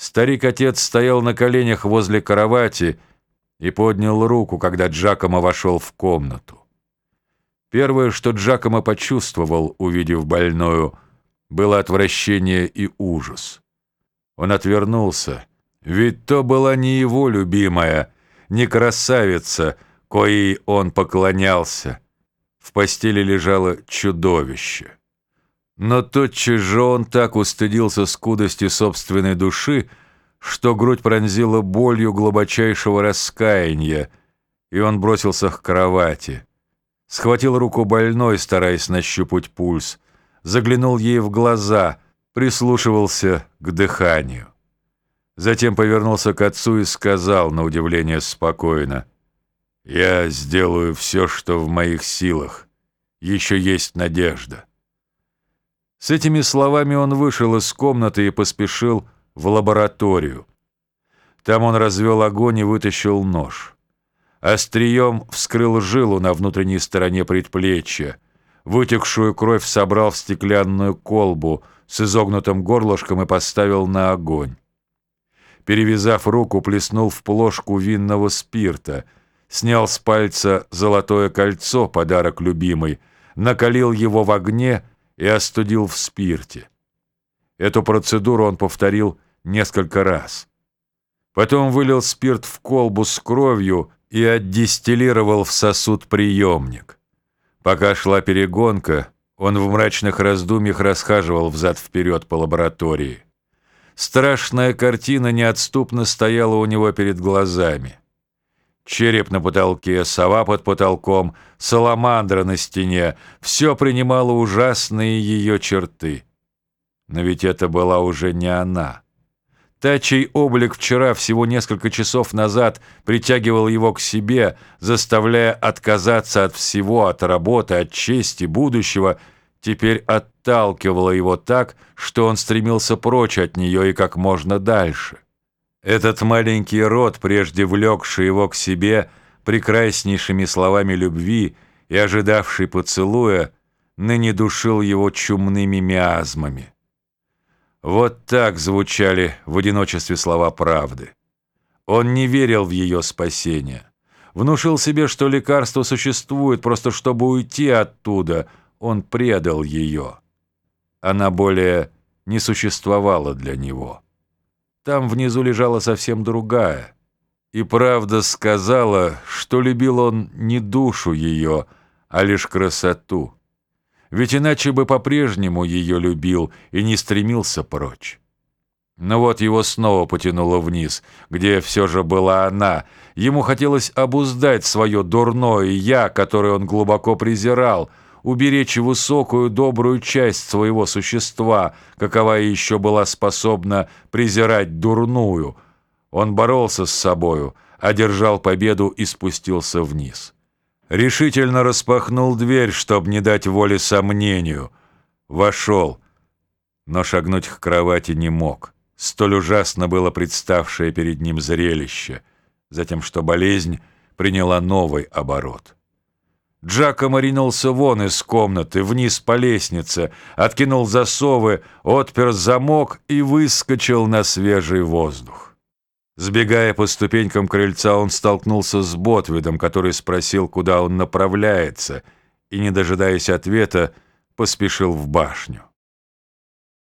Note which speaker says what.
Speaker 1: Старик-отец стоял на коленях возле кровати и поднял руку, когда Джакомо вошел в комнату. Первое, что Джакомо почувствовал, увидев больную, было отвращение и ужас. Он отвернулся, ведь то была не его любимая, не красавица, коей он поклонялся. В постели лежало чудовище. Но тотчас же он так устыдился скудости собственной души, что грудь пронзила болью глубочайшего раскаяния, и он бросился к кровати. Схватил руку больной, стараясь нащупать пульс, заглянул ей в глаза, прислушивался к дыханию. Затем повернулся к отцу и сказал, на удивление спокойно, «Я сделаю все, что в моих силах. Еще есть надежда». С этими словами он вышел из комнаты и поспешил в лабораторию. Там он развел огонь и вытащил нож. Острием вскрыл жилу на внутренней стороне предплечья. Вытекшую кровь собрал в стеклянную колбу с изогнутым горлышком и поставил на огонь. Перевязав руку, плеснул в плошку винного спирта, снял с пальца золотое кольцо, подарок любимой, накалил его в огне и остудил в спирте. Эту процедуру он повторил несколько раз. Потом вылил спирт в колбу с кровью и отдистиллировал в сосуд-приемник. Пока шла перегонка, он в мрачных раздумьях расхаживал взад-вперед по лаборатории. Страшная картина неотступно стояла у него перед глазами. Череп на потолке, сова под потолком, саламандра на стене — все принимало ужасные ее черты. Но ведь это была уже не она. Та, чей облик вчера, всего несколько часов назад, притягивал его к себе, заставляя отказаться от всего, от работы, от чести, будущего, теперь отталкивала его так, что он стремился прочь от нее и как можно дальше. Этот маленький род, прежде влекший его к себе прекраснейшими словами любви и ожидавший поцелуя, ныне душил его чумными миазмами. Вот так звучали в одиночестве слова правды. Он не верил в ее спасение. Внушил себе, что лекарство существует, просто чтобы уйти оттуда, он предал ее. Она более не существовала для него. Там внизу лежала совсем другая. И правда сказала, что любил он не душу ее, а лишь красоту. Ведь иначе бы по-прежнему ее любил и не стремился прочь. Но вот его снова потянуло вниз, где все же была она. Ему хотелось обуздать свое дурное «я», которое он глубоко презирал — уберечь высокую добрую часть своего существа, какова еще была способна презирать дурную. Он боролся с собою, одержал победу и спустился вниз. Решительно распахнул дверь, чтобы не дать воли сомнению. Вошел, но шагнуть к кровати не мог. Столь ужасно было представшее перед ним зрелище, затем что болезнь приняла новый оборот. Джакомо ринулся вон из комнаты, вниз по лестнице, откинул засовы, отпер замок и выскочил на свежий воздух. Сбегая по ступенькам крыльца, он столкнулся с Ботвидом, который спросил, куда он направляется, и, не дожидаясь ответа, поспешил в башню.